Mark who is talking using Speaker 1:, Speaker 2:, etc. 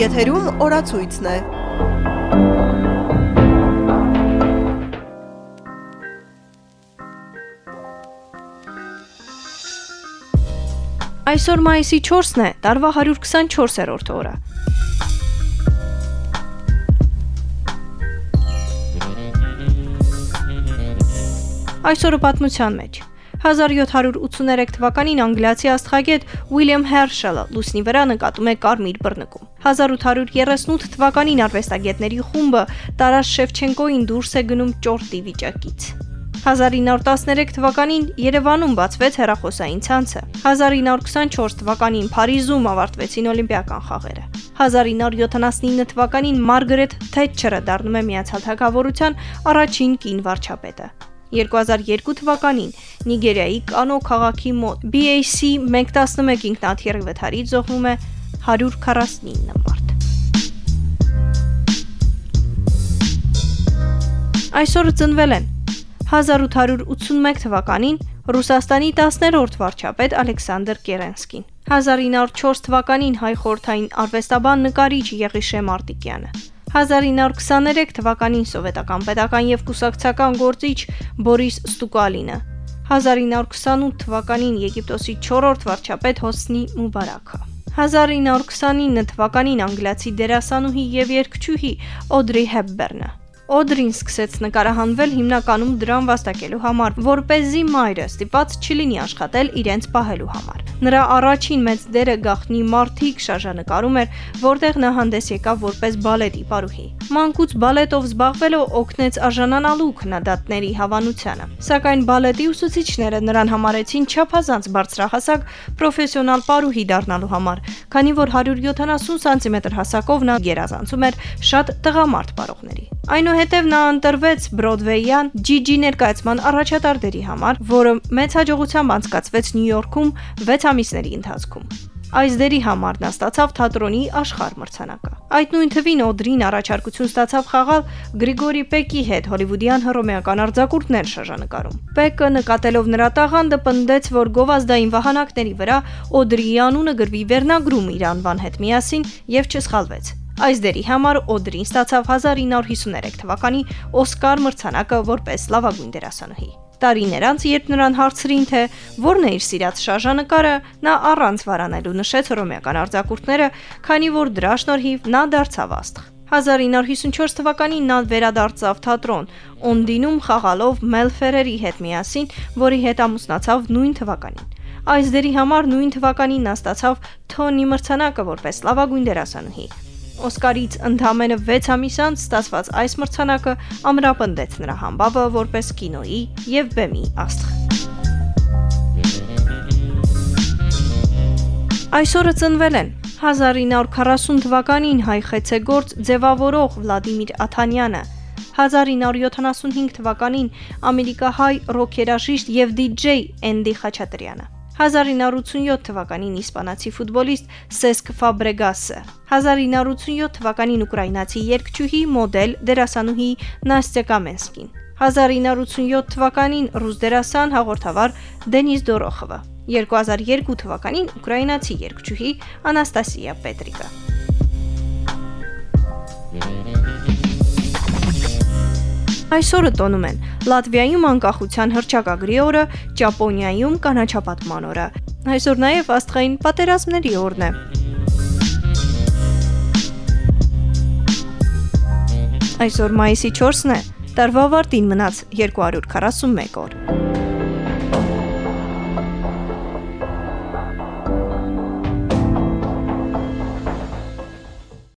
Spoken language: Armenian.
Speaker 1: Եթերում օրացույցն է։
Speaker 2: Այսօր մայիսի 4-ն է, տարվա 124-րդ օրը։ Այսօրը պատմության մեջ 1783 թվականին անգլիացի աստղագետ Ուիլյամ Հերշելը լուսնի վրա նկատում է կարմիր բռնկում։ 1838 թվականին արվեստագետների խումբը Տարաս Շևչենկոին դուրս է գնում ճորտի վիճակից։ 1913 թվականին Երևանում բացվեց հերախոսային ցանցը։ 1924 թվականին Փարիզում ավարտվեցին Օլիմպիական խաղերը։ 1979 թվականին Մարգարետ Թետչերը դառնում է Միացյալ Թագավորության առաջին կին վարչապետը։ 2002 թվականին Նիգերիայի Կանո քաղաքի մոտ BAC 111 ինքնաթիռի վթարից զոհվում է 149 մարդ։ Այսօրը ծնվել են 1881 թվականին Ռուսաստանի 10-րդ վարչապետ Ալեքսանդր Կերենսկին, 1904 թվականին հայ խորթային արվեստաբան նկարիչ Եղիշե Մարտիկյանը, 1923 թվականին սովետական պետական եւ կուսակցական գործիչ Բորիս Ստուկալինը, 1928 թվականին Եգիպտոսի 4-րդ վարչապետ Հոսնի Մուբարաքը, 1929 թվականին անգլիացի դերասանուհի եւ երգչուհի Օդրի Հեփբերնը, Օդրին սկսեց նկարահանվել հիմնականում դրան վաստակելու համար, որ เป զի մայրը ստիպված չլինի աշխատել իրենց պահելու համար։ Նրա առաջին մեծ դերը գախնի Մարտիկ շարժանկարում էր, որտեղ նա հանդես եկավ որպես բալետի պարուհի։ Մանկուց բալետով զբաղվելով օգնեց արժանանալու քննադատների հավանությանը։ Սակայն բալետի ուսուցիչները նրան համարեցին չափազանց բարձրահասակ պրոֆեսիոնալ պարուհի դառնալու համար, քանի որ 170 սանտիմետր հասակով նա գերազանցում էր շատ տղամարդ պարողների։ Այնուհետև նա ընտրվեց Բրոդվեյան Ջիջի ներկայացման առաջատար դերի համար, որը մեծ հաջողությամբ անցկացվեց Նյու Յորքում 6 ամիսների ընթացքում։ Այս դերի համար նա ստացավ թատրոնի աշխարհ մրցանակը։ Այդ նույն թվին Օդրին առաջարկություն ստացավ խաղալ Գրիգորի Պեկի հետ հոլիվուդյան հռոմեական արձակուրդներ շրջանկարում։ Պեկը նկատելով նրա տաղանդը պնդեց, որ գովազդային վահանակների վրա Օդրիի անունը գրվի վերնագրում իր անվան հետ միասին եւ չսխալվեց։ Այս դերի համար Օդրին ստացավ 1953 թվականի Օսկար մրցանակը որպես լավագույն դերասանուհի։ Տարիներ անց, երբ նրան հարցրին, թե որն է իր սիրած շարժանկարը, նա առանց վարանելու նշեց հռոմեական արձակուրդները, քանի որ դրա շնորհիվ նա դարձավ աստղ։ 1954 թվականին նա վերադարձավ թատրոն, Օնդինում խաղալով Մելֆերերի հետ միասին, որի հետ ամուսնացավ նույն թվականին։ Այս դերի համար նույն թվականին նա ստացավ Թոնի մրցանակը որպես լավագույն դերասանուհի։ Օսկարից ընդամենը 6 ամիս անց ստացված այս մրցանակը ամրապնդեց նրա համբավը որպես կինոյի եւ բեմի աստղ։ Այսօրը ծնվել են 1940 թվականին հայ խեցեգործ ձևավորող Վլադիմիր Աթանյանը, 1975 թվականին ամերիկահայ ռոքերաժիշտ եւ դիջեյ Էնդի Խաչատրյանը 1987 թվականին իսպանացի ֆուտբոլիստ Սեսկ Ֆաբրեգասը, 1987 թվականին ուկրաինացի երգչուհի, մոդել, դերասանուհի Նաստյա Կամենսկին, 1987 թվականին ռուս դերասան հաղորդավար Դենիս Դորոխովը, 2002 թվականին ուկրաինացի երգչուհի Անաստասիա Պետրիկը։ Այսօրը տոնում են Լատվիայում անկախության հռչակագրի օրը, Ճապոնիայում կանաչապատման օրը։ Այսօր նաև աստղային պատերազմների օրն է։ Այսօր մայիսի 4-ն է։ Տարվա ավարտին մնաց 241 օր։